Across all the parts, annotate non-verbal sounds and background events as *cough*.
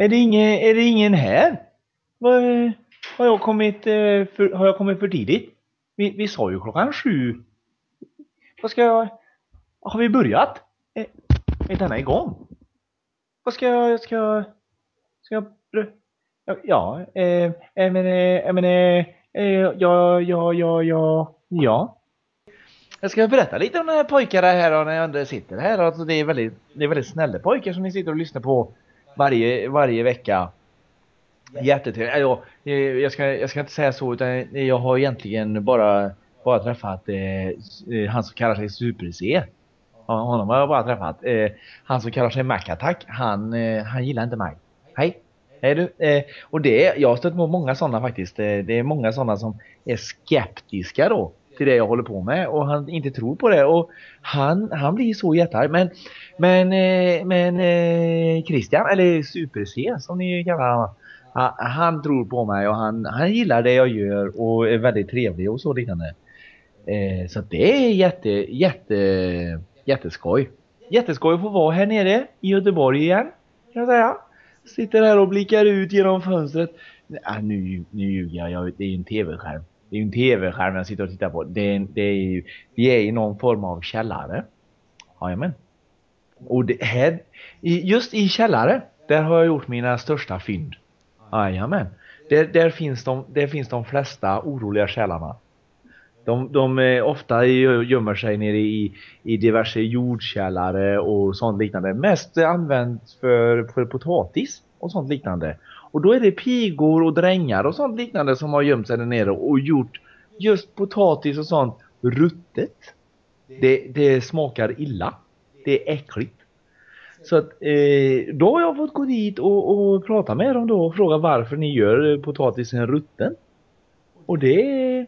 Är det ingen, är det ingen här? Var, har, jag kommit, eh, för, har jag kommit för tidigt? Vi, vi sa ju klockan sju. Vad ska jag... Har vi börjat? Är, är denna igång? Vad ska jag... Ska jag... Ska jag... Ja, ja eh, eh, men, eh, eh men, eh, ja, ja, ja, ja, ja. Jag ska berätta lite om de här pojkarna här och när jag sitter här. Alltså det är väldigt, det är väldigt snälla pojkar som ni sitter och lyssnar på varje, varje vecka. Jättetrevligt. Jag, jag, ska, jag ska inte säga så utan jag har egentligen bara, bara träffat eh, han som kallar sig Super-C. Honom har jag bara träffat. Eh, han som kallar sig Mac Attack, han, eh, han gillar inte mig. Hej! Hej du! Eh, och det, jag har stött på många sådana faktiskt. Eh, det är många sådana som är skeptiska då till det jag håller på med och han inte tror på det. Och han, han blir så jättearg men men, eh, men eh, Christian eller Super-C som ni kallar honom han, tror på mig och han, han gillar det jag gör och är väldigt trevlig och så liknande. Eh, så det är jätte jätte jätteskoj. Jätteskoj att få vara här nere i Göteborg igen kan jag säga. Sitter här och blickar ut genom fönstret. Ah, nu, nu ljuger jag, det är ju en tv-skärm det är ju en tv-skärm jag sitter och tittar på. Det är, det är ju, vi är i någon form av källare. Jajamän. Och det här, just i källare, där har jag gjort mina största fynd. Jajamän. Där, där, finns de, där finns de flesta oroliga själarna. De, de är ofta gömmer sig nere i, i diverse jordkällare och sånt liknande. Mest använt för, för potatis och sånt liknande. Och då är det pigor och drängar och sånt liknande som har gömt sig där nere och gjort just potatis och sånt ruttet. Det, det smakar illa. Det är äckligt. Så att eh, då har jag fått gå dit och, och prata med dem då och fråga varför ni gör potatisen rutten. Och det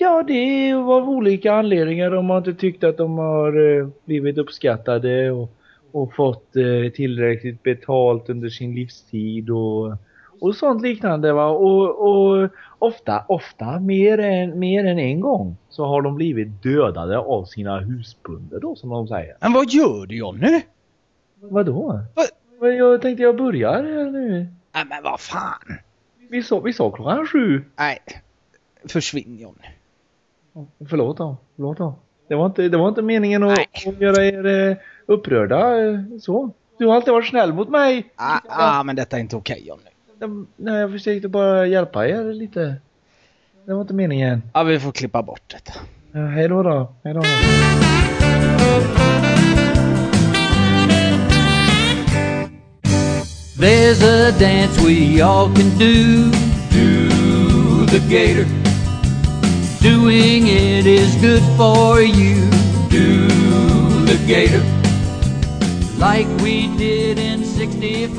Ja, det var av olika anledningar. De har inte tyckt att de har eh, blivit uppskattade och och fått eh, tillräckligt betalt under sin livstid och, och sånt liknande va och, och ofta, ofta mer än, mer än en gång så har de blivit dödade av sina husbönder då som de säger. Men vad gör du Jonny? Vadå? Vad? Jag tänkte jag börjar nu. Nej men vad fan. Vi sa, vi sa klockan sju. Nej. Försvinn Jonny. Förlåt då. Förlåt då. Det var inte, det var inte meningen att, att göra er eh, upprörda eh, så. Du har alltid varit snäll mot mig. Ah, ah men detta är inte okej okay, Johnny. Nej, jag försökte bara hjälpa er lite. Det var inte meningen. Ja, vi får klippa bort detta. Ja, hej då då. Hej då. There's a dance we all can do. Do the gator. Doing it is good for you. Do the gator like we did in 65.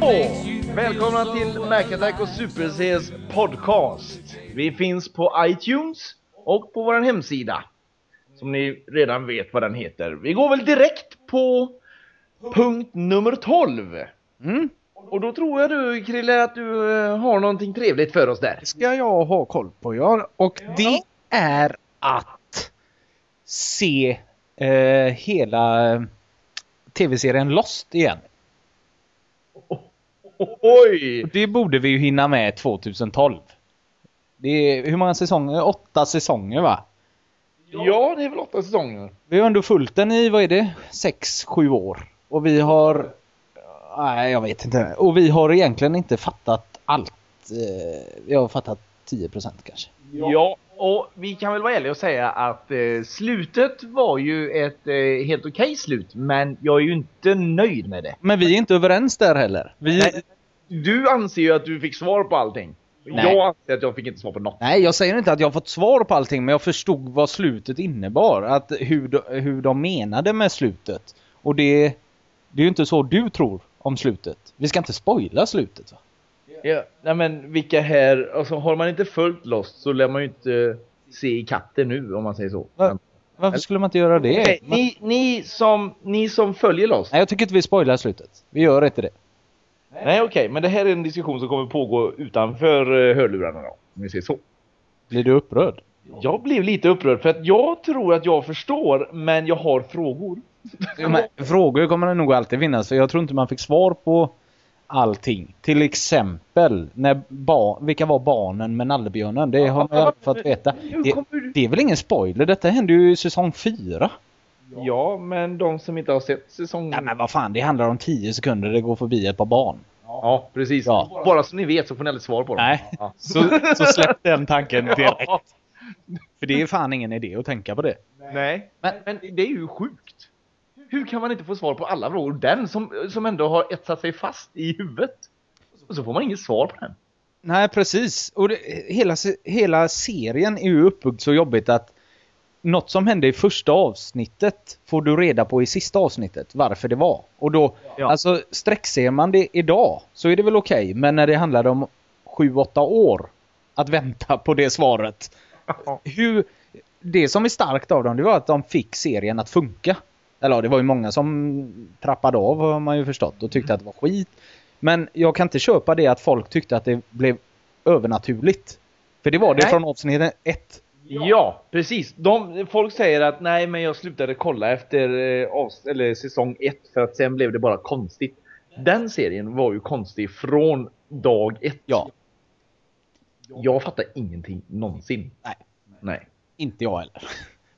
Oh, välkomna till Mac och Super Cs podcast. Vi finns på iTunes och på vår hemsida. Som ni redan vet vad den heter. Vi går väl direkt på punkt nummer 12. Mm. Och då tror jag du Krille att du eh, har någonting trevligt för oss där. Det ska jag ha koll på ja. Och det är att se eh, hela tv-serien Lost igen. Oj! Det borde vi ju hinna med 2012. Det är, hur många säsonger? Åtta säsonger va? Ja, det är väl åtta säsonger. Vi har ändå följt den i, vad är det? Sex, sju år. Och vi har... Nej, jag vet inte. Och vi har egentligen inte fattat allt. Eh, vi har fattat 10% kanske. Ja, och vi kan väl vara ärliga och säga att eh, slutet var ju ett eh, helt okej okay slut. Men jag är ju inte nöjd med det. Men vi är inte överens där heller. Vi... Nej, du anser ju att du fick svar på allting. Nej. Jag anser att jag fick inte svar på något. Nej, jag säger inte att jag har fått svar på allting. Men jag förstod vad slutet innebar. Att hur, de, hur de menade med slutet. Och det, det är ju inte så du tror om slutet. Vi ska inte spoila slutet va? Ja, nej men vilka här, alltså har man inte följt Lost så lär man ju inte se i katten nu om man säger så. Va? Varför skulle man inte göra det? Okay, ni, ni, som, ni som följer Lost. Nej, jag tycker inte vi spoilar slutet. Vi gör inte det. Nej, okej. Okay, men det här är en diskussion som kommer pågå utanför uh, hörlurarna då. Om vi säger så. Blir du upprörd? Jag blev lite upprörd för att jag tror att jag förstår, men jag har frågor. Ja, men, frågor kommer det nog alltid finnas. För jag tror inte man fick svar på allting. Till exempel, när bar, vilka var barnen med nallebjörnen? Det har man ju aldrig fått veta. Det, det är väl ingen spoiler? Detta hände ju i säsong 4. Ja, men de som inte har sett säsong... Nej men vad fan, det handlar om 10 sekunder det går förbi ett par barn. Ja, precis. Ja. Bara så ni vet så får ni aldrig svar på dem. Nej, Ja. *laughs* så, så släpp den tanken *laughs* direkt. För det är fan ingen idé att tänka på det. Nej, men, men det är ju sjukt. Hur kan man inte få svar på alla frågor? Den som, som ändå har etsat sig fast i huvudet. Och så får man inget svar på den. Nej, precis. Och det, hela, hela serien är ju uppbyggd så jobbigt att något som hände i första avsnittet får du reda på i sista avsnittet varför det var. Och då, Ja. alltså sträckser man det idag så är det väl okej. men när det handlar om 7-8 år att vänta på det svaret. Hur, det som är starkt av dem det var att de fick serien att funka. Eller ja, det var ju många som trappade av har man ju förstått och tyckte att det var skit. Men jag kan inte köpa det att folk tyckte att det blev övernaturligt. För det var det Nej. från avsnitt ett. Ja, precis. De, folk säger att nej, men jag slutade kolla efter eh, eller säsong ett för att sen blev det bara konstigt. Den serien var ju konstig från dag ett. Ja. Jag fattar ingenting någonsin. Nej. Nej. Inte jag heller.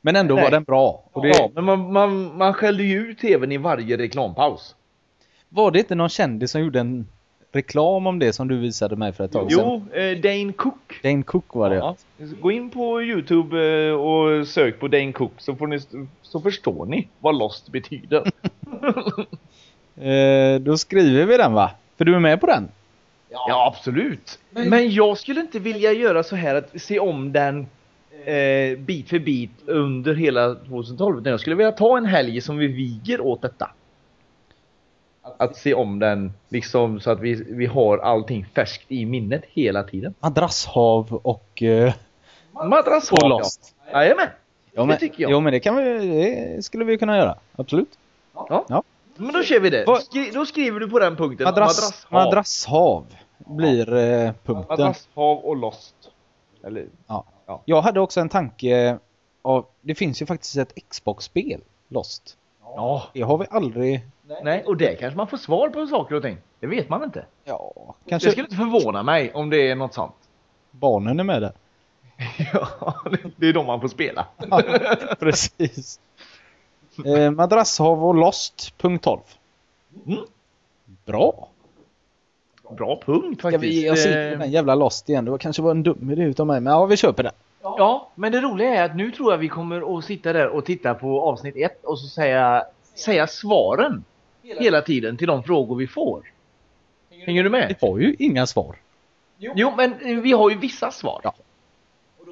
Men ändå Nej. var den bra. Och det, Ja, men man, man, man skällde ju ut tvn i varje reklampaus. Var det inte någon kändis som gjorde en reklam om det som du visade mig för ett tag sedan? Jo, eh, Dane Cook. Dane Cook var det Ja. Gå in på Youtube eh, och sök på Dane Cook så, får ni, så förstår ni vad Lost betyder. *laughs* *laughs* Eh, då skriver vi den va? För du är med på den? Ja, absolut. Men jag skulle inte vilja göra så här att se om den eh, bit för bit under hela 2012. Utan jag skulle vilja ta en helg som vi viger åt detta. Att se om den liksom så att vi, vi har allting färskt i minnet hela tiden. Madrasshav och... Eh, Madrass och har Lost. jag. Jajamän. Ja, Det tycker jag. Jo men det kan vi, det skulle vi kunna göra. Absolut. Ja. Ja. Men då kör vi det. Skri, då skriver du på den punkten. Madrass, Madrasshav. madrasshav blir eh, punkten. Madrasshav och Lost. Eller? Ja. Ja. Jag hade också en tanke av, det finns ju faktiskt ett Xbox-spel, Lost. Ja. Det har vi aldrig... Nej, och det kanske man får svar på saker och ting. Det vet man inte. Ja, Det kanske skulle inte förvåna mig om det är något sånt. barnen är med där. *laughs* Ja, det är de man får spela. Ja, *laughs* precis. Eh, madrasshav och Lost, punkt 12. Mm. Bra. Bra punkt faktiskt. vi oss in Eh, på den jävla Lost igen? Det var kanske var en dum idé utav mig, men ja, vi köper det. Ja, men det roliga är att nu tror jag vi kommer att sitta där och titta på avsnitt ett och så säga, säga svaren hela tiden till de frågor vi får. Hänger du med? Det var ju inga svar. Jo, men vi har ju vissa svar. Ja.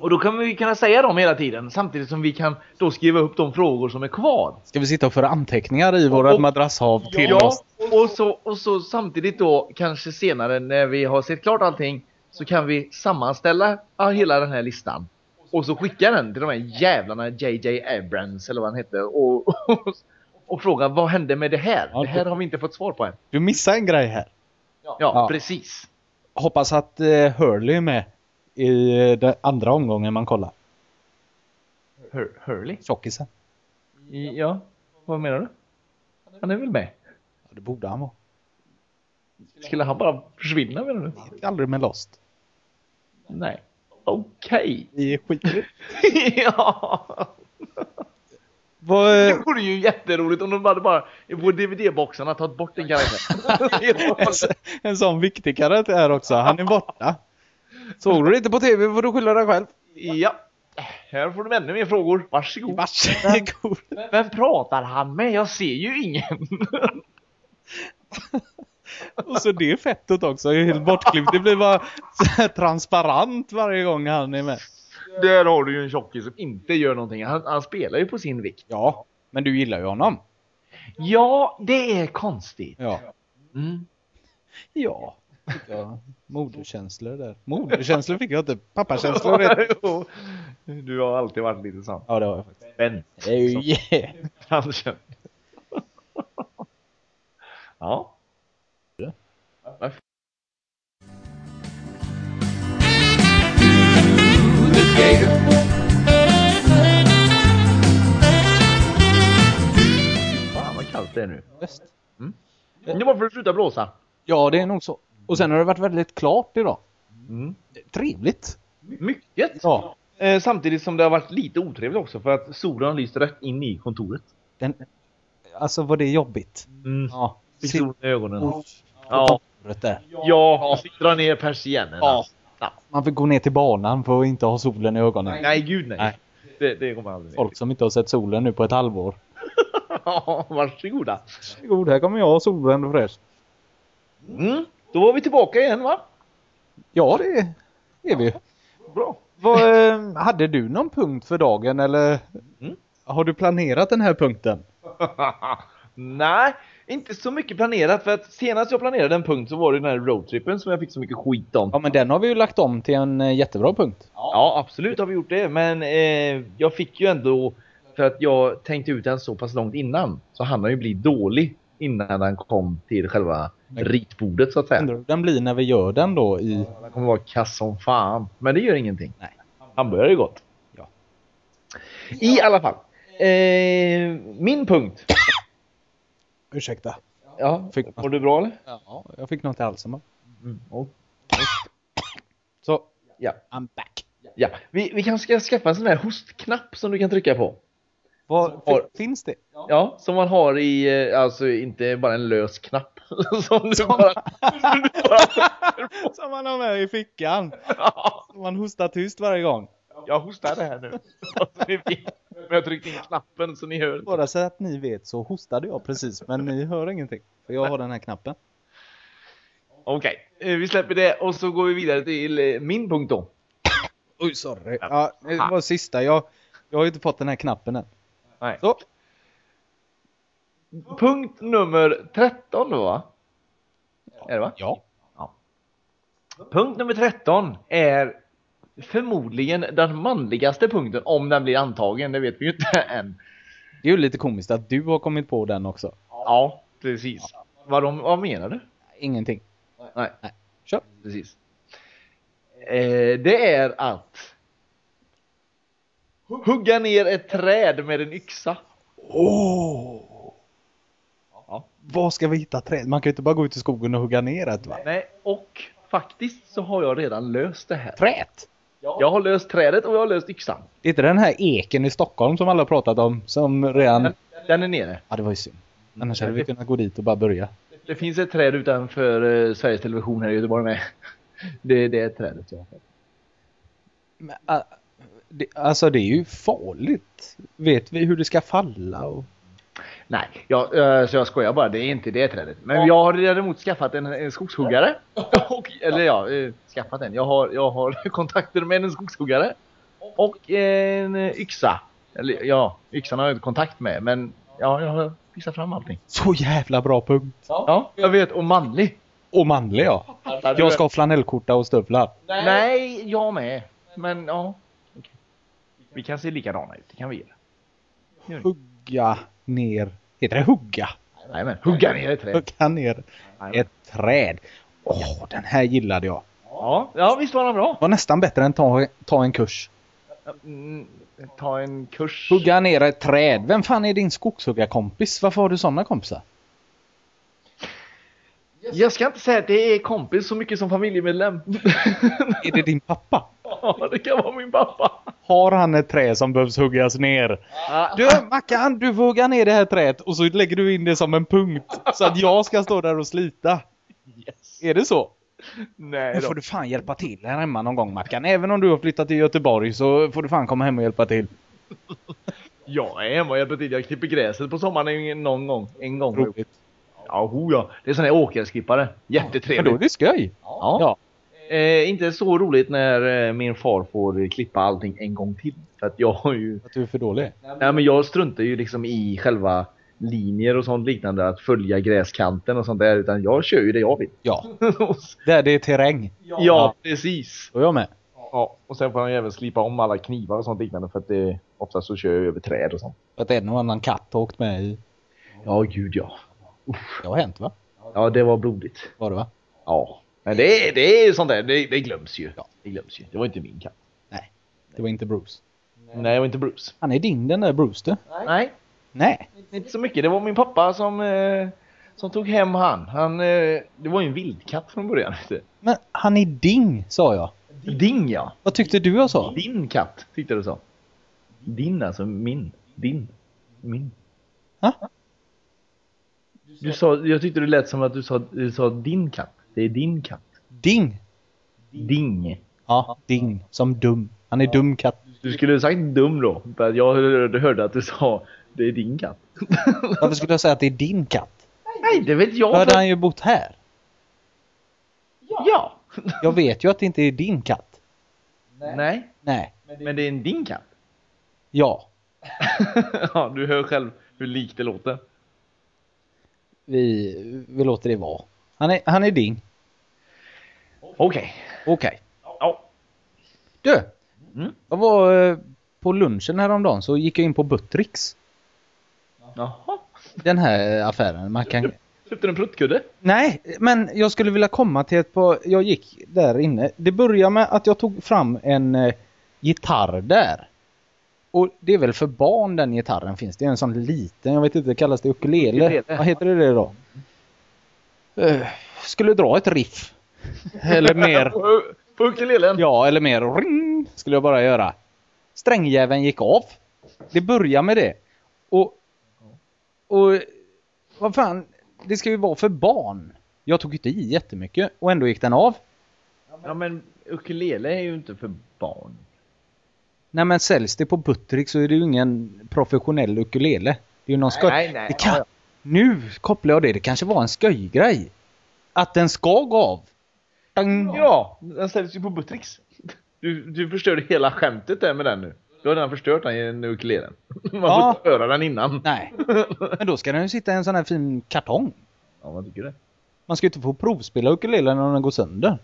Och då kan vi kunna säga dem hela tiden samtidigt som vi kan då skriva upp de frågor som är kvar. Ska vi sitta och föra anteckningar i vårat Och- madrasshav till ja, Lost? och så, och så samtidigt då kanske senare när vi har sett klart allting så kan vi sammanställa ja, hela den här listan. Och så skicka den till de här jävlarna JJ Abrams eller vad han hette och, *laughs* och, och fråga vad hände med det här? Ja, Det här har vi inte fått svar på än. Du missade en grej här. Ja, Ja. precis. Hoppas att eh, Hurley är med i eh, den andra omgången man kollar. Hur, Hurley? Tjockisen. Ja, vad menar du? Han är väl med? Ja, det borde han vara. Skulle han bara försvinna menar du? Aldrig med Lost. Nej. Okej. Vi skiter *laughs* ja. Vad, Det eh, vore ju jätteroligt om de hade bara på DVD-boxarna tagit bort en karaktär. *laughs* en sån viktig karaktär också. Han är borta. Såg du det inte på TV får du skylla dig själv. ja. Här får du ännu mer frågor. Varsågod. Varsågod. Vem pratar han med? Jag ser ju ingen. *laughs* Och så det fettet också helt bortklippt. Det blir bara så här transparent varje gång han är med. Där har du ju en tjockis som inte gör någonting. Han, han spelar ju på sin vikt. Ja, men du gillar ju honom. Ja, det är konstigt. Ja. Mm. Ja. Fick jag Moderkänslor där. *laughs* Moderkänslor fick jag inte. Pappakänslor *laughs* du har alltid varit lite sån. Ja, det har jag faktiskt. Men. Oh, *laughs* yeah. Ja. Varför? Fan vad kallt det är nu. Bäst. Det var för att sluta blåsa. Ja, det är nog så. Och sen har det varit väldigt klart idag. Mm. Trevligt. Mycket! Ja. Eh, samtidigt som det har varit lite otrevligt också för att solen har lyst rätt in i kontoret. Den, alltså var det jobbigt. Mm. Ja. Fick solen i ögonen. på Ja. där. Ja, dra ner persiennerna. Ja. Man fick gå ner till banan för att inte ha solen i ögonen. Nej, gud nej. Nej. Det, det kommer aldrig. Folk som inte har sett solen nu på ett halvår. *laughs* Ja, varsågoda. God, här kommer jag solen och fräsch. Mm. Då var vi tillbaka igen va? Ja, det är vi. Bra. Vad, eh, hade du någon punkt för dagen eller Mm. har du planerat den här punkten? *laughs* Nej, inte så mycket planerat för att senast jag planerade en punkt så var det den här roadtrippen som jag fick så mycket skit om. Ja, men den har vi ju lagt om till en eh, jättebra punkt. Ja, absolut har vi gjort det. Men eh, jag fick ju ändå, för att jag tänkte ut den så pass långt innan, så hann den ju bli dålig innan den kom till själva ritbordet så att säga. Undrar den blir när vi gör den då i... Den kommer vara kass som fan. Men det gör ingenting. Nej. Hamburgare är gott. Ja. I alla fall. Eh, min punkt. Ursäkta. Ja, Fick- mår du bra eller? Ja, jag fick något i halsen. Mm. Oh. Så, Ja. I'm back. ja. Vi, vi kanske ska skaffa en sån här hostknapp som du kan trycka på. Vad, Har- finns det? Ja, som man har i, eh, alltså inte bara en lös knapp. *laughs* som du bara... som du bara *laughs* Som man har med i fickan. Ja, Som man hostar tyst varje gång. jag hostade här nu. Alltså, det. Men jag tryckte in knappen så ni hör. Bara så att ni vet så hostade jag precis, men ni hör ingenting. För jag har den här knappen. Okej, eh, vi släpper det och så går vi vidare till eh, min punkt då. Oj, sorry. Ja, det var sista. Jag, jag har ju inte fått den här knappen än. Nej. Så. Punkt nummer 13 då va? Är det va? Ja. Punkt nummer 13 är förmodligen den manligaste punkten om den blir antagen, det vet vi ju inte *laughs* än. Det är ju lite komiskt att du har kommit på den också. Ja, precis. Vad, de, vad menar du? Ingenting. Nej, Nej. Kör. precis. Eh, det är att hugga ner ett träd med en yxa. Åh! Ja. Var ska vi hitta träd? Man kan ju inte bara gå ut i skogen och hugga ner ett va? Nej, och faktiskt så har jag redan löst det här. Träd? Jag har löst trädet och jag har löst yxan. Det är inte den här eken i Stockholm som alla har pratat om som redan... Den, den är nere. Ja, det var ju synd. Annars hade vi kunnat gå dit och bara börja. Det finns ett träd utanför eh, Sveriges Television här i Göteborg med. *laughs* Det, det är trädet jag har. Men, äh, det, alltså det är ju farligt. Vet vi hur det ska falla? Och... Nej, jag, eh, så jag skojar bara. Det är inte det trädet. Men jag har däremot skaffat en, en skogshuggare. *laughs* Och, eller ja, eh, skaffat en. Jag har, jag har *laughs* kontakter med en skogshuggare. Och en yxa. Eller ja, yxan har jag inte kontakt med. Men ja, jag har fixat fram allting. Så jävla bra punkt! Ja, jag vet. Och manlig. Och manlig ja. Jag ska ha flanellskjorta och stövlar. Nej, jag med. Men ja. Vi kan se likadana ut. Det kan vi göra. Hugga ner. Heter det hugga? Nej men hugga ner ett träd. Hugga ner ett träd. Åh, den här gillade jag. Ja, ja visst var den bra. Var nästan bättre än ta, ta en kurs. Mm, ta en kurs. Hugga ner ett träd. Vem fan är din skogshuggarkompis? Varför har du sådana kompisar? Jag ska inte säga att det är kompis så mycket som familjemedlem. Är det din pappa? Ja, det kan vara min pappa. Har han ett träd som behövs huggas ner? Du Mackan, du får hugga ner det här trädet och så lägger du in det som en punkt. Så att jag ska stå där och slita. Yes. Är det så? Nej Nu då. får du fan hjälpa till här hemma någon gång Mackan. Även om du har flyttat till Göteborg så får du fan komma hem och hjälpa till. *laughs* Jag är hemma och hjälper till. Jag klipper gräset på sommaren någon gång. En gång. Roligt. Ja, ho, ja. Det är sån här åkerskippare. Men då är Jättetrevligt. det skoj. Ja. Ja. Eh, inte så roligt när eh, min far får klippa allting en gång till. För att jag har ju... Att du är för dålig. Nej men jag struntar ju liksom i själva linjer och sånt liknande. Att följa gräskanten och sånt där. Utan jag kör ju det jag vill. Ja. *laughs* Där det är terräng. ja, precis. Och jag med. Ja, och sen får han ju även slipa om alla knivar och sånt liknande. För att det, oftast så kör jag över träd och sånt. Att en och annan katt har åkt med i. Ja, gud ja. Det har hänt va? Ja, det var blodigt. Var det va? Ja. Men det, är- det är sånt där, det, det glöms ju. Ja. Det glöms ju. Det var inte min katt. Nej. Det var inte Bruce. Nej, det var inte Bruce. Han är din den där Bruce du. Nej, Nej. inte så mycket. Det var min pappa som, eh, som tog hem han. Han, eh, det var ju en vildkatt från början. *laughs* Men han är ding, sa jag. Din ja. Vad tyckte du jag sa? Din katt, tyckte du så. Din alltså, min. Din. Min. Ha? Du sa, jag tyckte det lät som att du sa, du sa din katt. Det är din katt. Ding. Ding. Ja, ding. Som dum. Han är dum katt. Du skulle ha sagt dum då. För jag hörde, hörde att du sa det är din katt. *laughs* Varför skulle jag säga att det är din katt? Nej, det vet Då jag. hade För... han ju bott här. Ja. *laughs* Jag vet ju att det inte är din katt. Nej, Nej. men det är en din katt. Ja. *laughs* ja, du hör själv hur likt det låter. Vi, vi låter det vara. Han är, han är ding. Okej. Okej. Ja. Du. Mm. Jag var eh, på lunchen häromdagen så gick jag in på Buttricks. Jaha. Den här affären. Man kan... Köpte du en pruttkudde? Nej, men jag skulle vilja komma till ett par... Jag gick där inne. Det började med att jag tog fram en eh, gitarr där. Och det är väl för barn den gitarren finns. Det är en sån liten, jag vet inte, kallas det ukulele? Ukulele. Vad heter det då? Eh, skulle dra ett riff. Eller mer. På, på ukulelen? Ja, eller mer ring skulle jag bara göra. Strängjäveln gick av. Det börjar med det. Och, och vad fan, det ska ju vara för barn. Jag tog inte i jättemycket och ändå gick den av. Ja men ukulele är ju inte för barn. Nej men säljs det på Buttrick så är det ju ingen professionell ukulele. Det är ju någon skoj. Nej, nej, det kan... ja, ja. Nu kopplar jag det, det kanske var en sköjgrej. Att den ska gå av. Dang. Ja, den säljs ju på Buttricks. Du, du förstörde hela skämtet där med den nu. Du har redan förstört den i ukulelen. *laughs* Man Ja. får höra den innan. Nej, men då ska den ju sitta i en sån här fin kartong. Ja, vad tycker du? Man ska ju inte få provspela ukulelen när den går sönder.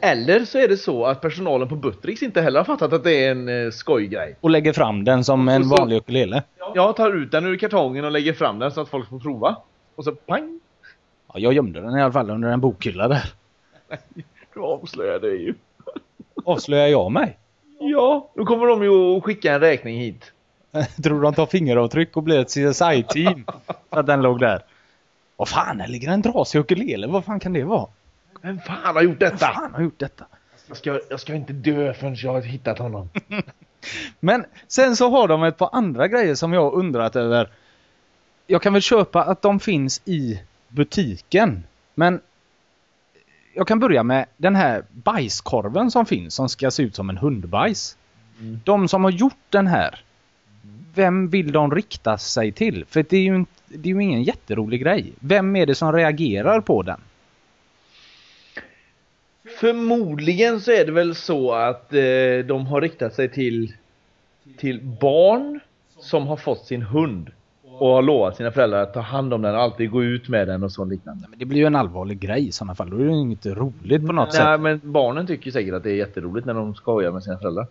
Eller så är det så att personalen på Buttricks inte heller har fattat att det är en eh, skojgrej. Och lägger fram den som en så- vanlig ukulele. Jag tar ut den ur kartongen och lägger fram den så att folk får prova. Och så pang! Ja, jag gömde den i alla fall under en bokhylla där. *laughs* Du avslöjade det ju. *laughs* Avslöjar jag mig? Ja, då kommer de ju att skicka en räkning hit. *laughs* Tror de tar fingeravtryck och blir ett CSI-team? För att den låg där. Vad fan, där ligger en trasig ukulele. Vad fan kan det vara? Vem fan har gjort Vem detta? fan har gjort detta? Jag ska, jag ska inte dö förrän jag har hittat honom. Men sen så har de ett par andra grejer som jag undrat över. Jag kan väl köpa att de finns i butiken. Men jag kan börja med den här bajskorven som finns som ska se ut som en hundbajs. Mm. De som har gjort den här. Vem vill de rikta sig till? För det är ju, inte, det är ju ingen jätterolig grej. Vem är det som reagerar på den? Förmodligen så är det väl så att eh, de har riktat sig till, till barn som har fått sin hund och har lovat sina föräldrar att ta hand om den och alltid gå ut med den och så liknande. Men det blir ju en allvarlig grej i sådana fall. Då är det ju inte roligt på något sätt. Nej, men barnen tycker säkert att det är jätteroligt när de skojar med sina föräldrar.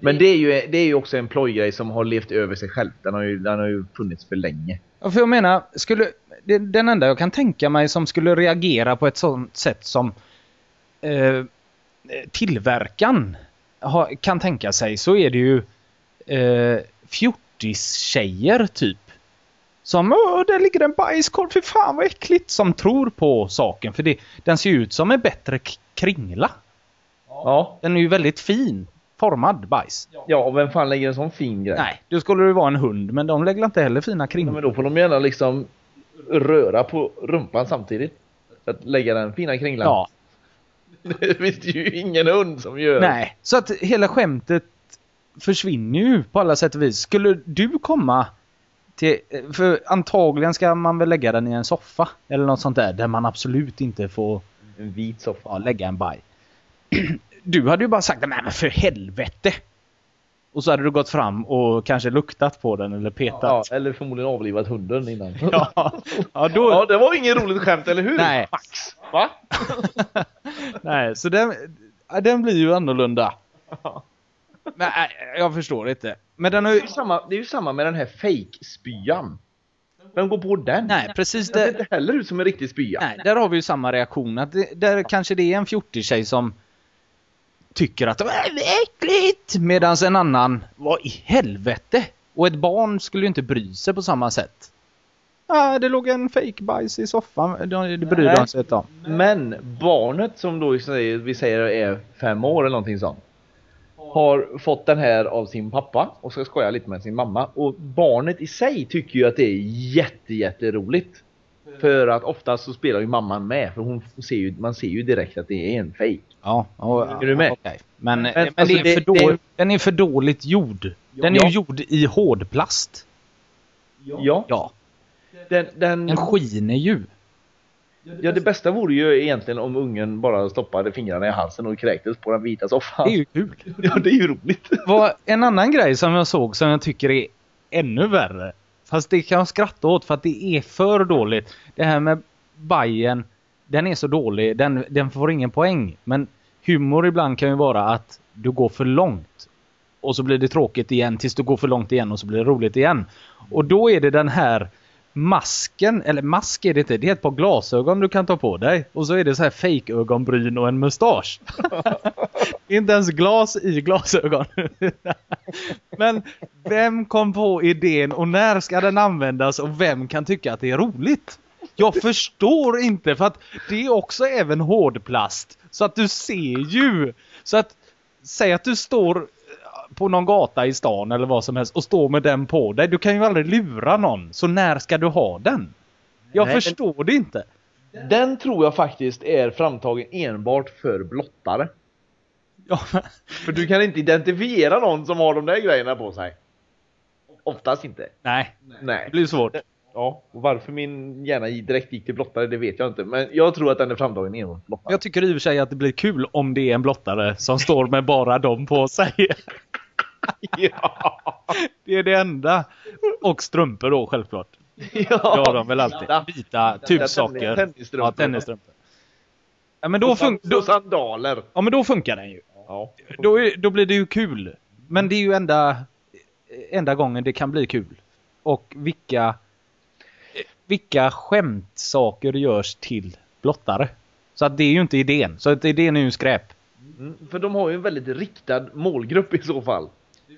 Men det är ju, det är ju också en plojgrej som har levt över sig själv. Den har ju, den har ju funnits för länge. Ja, för jag menar, skulle, det, den enda jag kan tänka mig som skulle reagera på ett sånt sätt som eh, tillverkan ha, kan tänka sig så är det ju eh, fjortis-tjejer typ. Som åh, där ligger en bajskorv, för fan vad äckligt. Som tror på saken, för det, den ser ju ut som en bättre kringla. Ja. Den är ju väldigt fin, formad bajs. Ja, och vem fan lägger en sån fin grej? Nej, då skulle det vara en hund, men de lägger inte heller fina Ja, kringlor. men då får de gärna liksom röra på rumpan samtidigt. Att lägga den fina kringlan. Ja, Det det ju ingen hund som gör. Nej, så att hela skämtet försvinner ju på alla sätt och vis. Skulle du komma till, för antagligen ska man väl lägga den i en soffa eller något sånt där där man absolut inte får En vit soffa. ja, lägga en baj. *clears throat* Du hade ju bara sagt nej men för helvete. Och så hade du gått fram och kanske luktat på den eller Ja, petat. eller förmodligen avlivat hunden innan. *laughs* Ja, ja då, Ja, det var ingen roligt skämt, eller hur? Nej. Max. Va? *laughs* nej, så den, ja, den blir ju annorlunda. Men, nej, jag förstår inte. Men den har Det ju... är ju samma, det är ju samma med den här fake-spyan. Vem går på den? Nej, precis Den ser det. inte heller ut som en riktig spya. Nej, där har vi ju samma reaktion. Att det, där kanske det är en fjortistjej som tycker att det är äckligt. Medan en annan, vad i helvete? Och ett barn skulle ju inte bry sig på samma sätt. ah, det låg en fake bajs i soffan. Det bryr de sig inte om. Men barnet som då vi säger är fem år eller någonting sånt. Har fått den här av sin pappa och ska skoja lite med sin mamma. Och barnet i sig tycker ju att det är jätte jätteroligt. För att oftast så spelar ju mamman med. För hon ser ju, man ser ju direkt att det är en fake. Ja, och, Är du med? okej. Men, men, alltså, det är det- för det- dåligt, den är för dåligt gjord. Den är Ja. ju gjord i hårdplast. Ja, Ja. den, den, Den skiner ju. ja, det bästa vore ju egentligen om ungen bara stoppade fingrarna i halsen och kräktes på den vita soffan. Det är ju kul. *laughs* Ja, det är ju roligt. Vad, en annan grej som jag såg som jag tycker är ännu värre. Fast det kan jag skratta åt för att det är för dåligt. Det här med Bajen den är så dålig, den, den får ingen poäng. Men humor ibland kan ju vara att du går för långt. Och så blir det tråkigt igen tills du går för långt igen och så blir det roligt igen. Och då är det den här masken, eller mask är det inte, det är ett par glasögon du kan ta på dig. Och så är det så här fake ögonbryn och en mustasch. *laughs* Inte ens glas i glasögon. Men vem kom på idén och när ska den användas och vem kan tycka att det är roligt? Jag förstår inte för att det är också även hårdplast. Så att du ser ju. Så att säg att du står på någon gata i stan eller vad som helst och står med den på dig. Du kan ju aldrig lura någon. Så när ska du ha den? Jag Nej, förstår det inte. Den tror jag faktiskt är framtagen enbart för blottare. Ja, För du kan inte identifiera någon som har de där grejerna på sig. Oftast inte. nej, Nej. det blir svårt. Ja, och varför min hjärna direkt gick till blottare det vet jag inte. Men jag tror att den är framtagen för blottare. Jag tycker i och för sig att det blir kul om det är en blottare som står med bara dem på sig. *laughs* ja. Det är det enda. Och strumpor då självklart. ja. Det har de väl alltid. Vita. Vita tubsocker. Tennisstrumpor. Ja, tennisstrumpor. Ja men, då Och fun- san- då, och sandaler. ja, men då funkar den ju. Ja. Då, då blir det ju kul. Men det är ju enda, enda gången det kan bli kul. Och vilka, vilka skämtsaker görs till blottare. Så att det är ju inte idén. Så att idén är ju skräp. Mm, för de har ju en väldigt riktad målgrupp i så fall.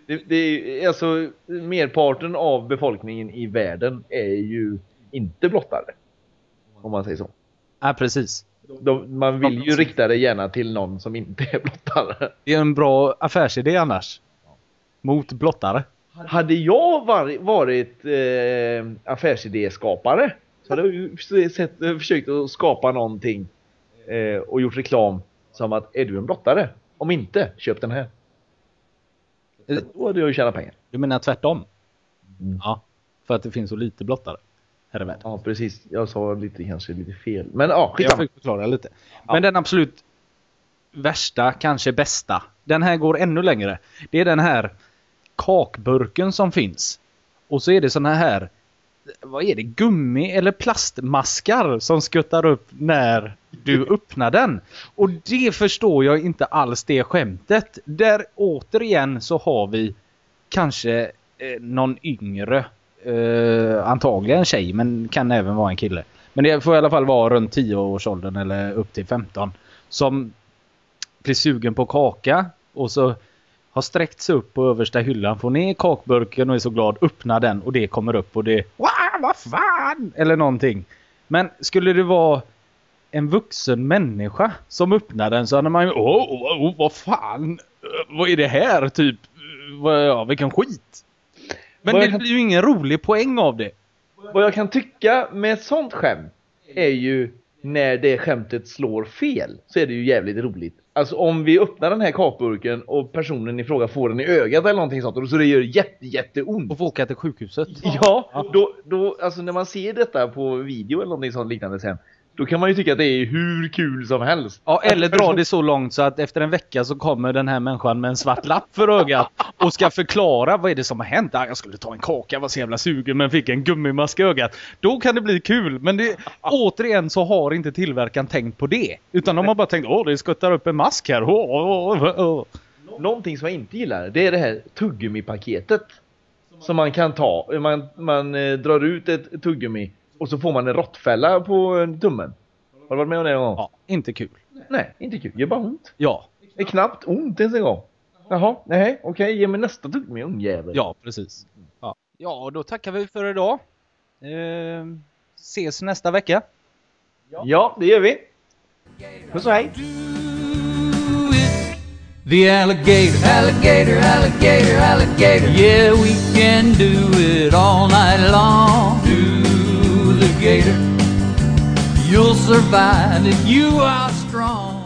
Det, det är alltså merparten av befolkningen i världen är ju inte blottare. Om man säger så. Ja, precis. De, man vill ju rikta det gärna till någon som inte är blottare. Det är en bra affärsidé annars. Mot blottare. Hade jag varit, varit eh, affärsidéskapare så hade jag sett, försökt att skapa någonting eh, och gjort reklam som att är du en blottare? Om inte, köp den här. Eh. Då hade jag ju tjänat pengar. Du menar tvärtom? Mm. Ja. För att det finns så lite blottare. Världen. Ja precis, jag sa lite kanske lite fel. Men ja, Jag skitsamma. fick förklara lite. Men den absolut värsta, kanske bästa. Den här går ännu längre. Det är den här kakburken som finns. Och så är det såna här vad är det? Gummi eller plastmaskar som skuttar upp när du öppnar den. Och det förstår jag inte alls det skämtet. Där återigen så har vi kanske eh, någon yngre eh, antagligen en tjej men kan även vara en kille. Men det får i alla fall vara runt 10 års åldern eller upp till 15. Som blir sugen på kaka och så har sträckt sig upp på översta hyllan, får ner kakburken och är så glad, öppnar den och det kommer upp och det wow, vad fan! Eller någonting. Men skulle det vara en vuxen människa som öppnar den så hade man ju åh, oh, oh, vad fan! Vad är det här? Typ, vad, ja, vilken skit! Men det kan- blir ju ingen rolig poäng av det. Vad jag kan tycka med ett sånt skämt är ju när det skämtet slår fel så är det ju jävligt roligt. Alltså om vi öppnar den här kakburken och personen i fråga får den i ögat eller någonting sånt och så det gör jätte jätteont. Och få åka till sjukhuset. Ja, då, då, alltså när man ser detta på video eller någonting sånt liknande sen då kan man ju tycka att det är hur kul som helst. Ja, eller dra det så långt så att efter en vecka så kommer den här människan med en svart lapp för ögat och ska förklara vad är det som har hänt. Ah, jag skulle ta en kaka, var så jävla sugen men fick en gummimask i ögat. Då kan det bli kul, men det, återigen så har inte tillverkaren tänkt på det. Utan de har bara tänkt, åh det skuttar upp en mask här. Åh, åh, åh. Någonting som jag inte gillar det är det här tuggummipaketet. Som man kan ta. Man, man eh, drar ut ett tuggummi och så får man en råttfälla på eh, tummen. Har du varit med om det någon gång? Ja, inte kul. Nej, inte kul. Det gör bara ont. Ja. Det är knappt ont ens en gång. Jaha, nej, okej. Okay, ge mig nästa tuggummi, ungjävel. Ja, precis. Ja. ja, då tackar vi för idag. Eh, ses nästa vecka. Ja, ja det gör vi. Puss och hej. The alligator, alligator, alligator, alligator. Yeah, we can do it all night long. You'll survive if you are.